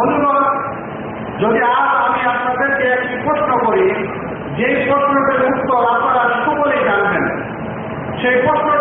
বন্ধুরা, যদি আজ আমি আপনাদেরকে একটি প্রশ্ন করি যে প্রশ্নটির উত্তর আপনারা সকলেই জানবেন, সেই প্রশ্ন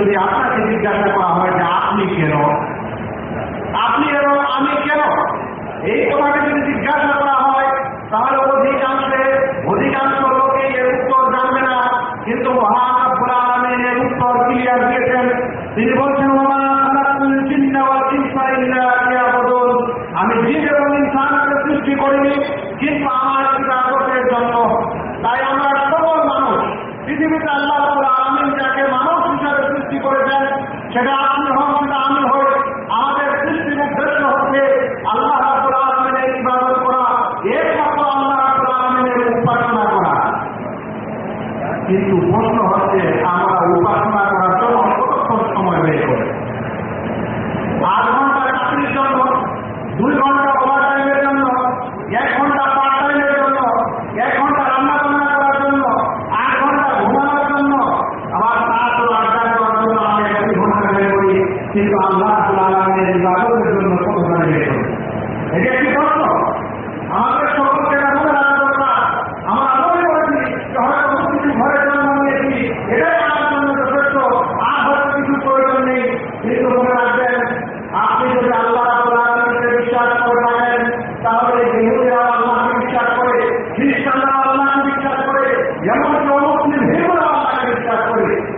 যদি আপনাকে জিজ্ঞাসা করা হয় যে আপনি কেন? আপনি এর আমি কেন? এই কথাকে যদি জিজ্ঞাসা করা হয়, তাহলে অধিকাংশে অধিকাংশ লোকে এর উত্তর জানবে না। কিন্তু মহাকাব্বুল এর উত্তর ক্লিয়ার দিয়েছেন। তিনি বলছেন আমি জীব এবং ইনসানকে সৃষ্টি করিনি, কিন্তু আমার পিতা জন্য তাই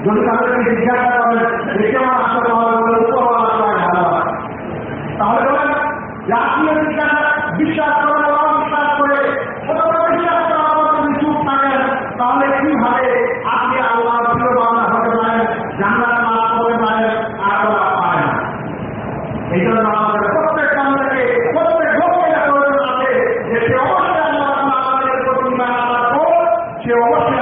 যদি তাদেরকে জিজ্ঞাসা করেন দেখে আমার আসলে ভালো হবে আমার সময় ভালো তাহলে বলেন, জাতীয় বিশ্বাস করে অবিশ্বাস করে। বিশ্বাস করা যদি চুপ থাকেন, তাহলে কীভাবে আপনি আল্লাহ প্রিয় বাংলা হতে পারেন হতে পারেন, আর ওরা পারে না? এই জন্য আমাদের প্রত্যেক প্রত্যেক করে যে সে অবশ্যই আল্লাহ আমাদের সে অবশ্যই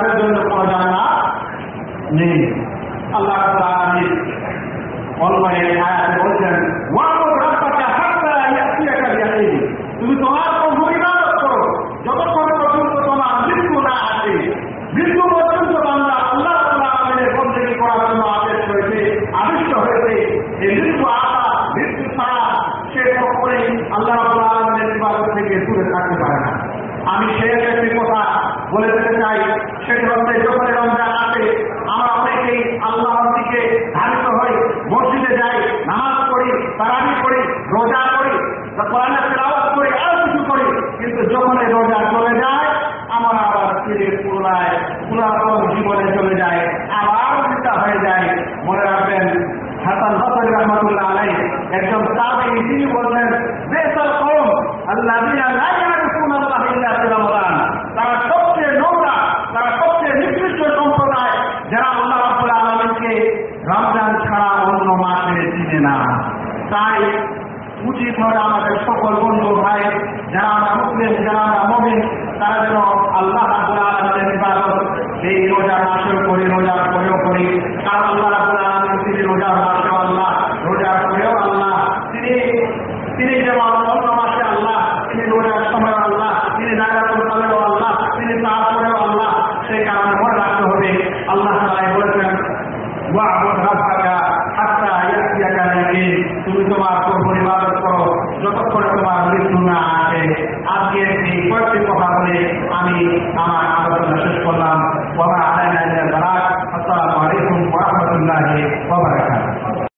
کر جو پہنچانا نہیں۔ اللہ تعالیٰ نے اور میں آیا بہت মধ্যে যখন রমজান আসে আমরা অনেকেই আল্লাহর দিকে ধাবিত হই, মসজিদে যাই, নামাজ করি তারাবি করি রোজা করি কোরআনে করি, আরও কিছু করি, কিন্তু যখন এই রোজা চলে যায়, আমরা আবার ফিরে পুনরায় পুনরাতন জীবনে চলে যায়, আবার উল্টা হয়ে যায়। মনে রাখবেন, হাসান হাসান রহমতুল্লাহ আলাই একজন তাবে তিনি বললেন, বেসাল কম আল্লাহ মাকে চিনে না। তাই উচিত হয় আমাদের সকল বন্ধু ভাই যারা আমরা মুসলিম যারা